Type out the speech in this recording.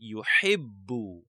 يحب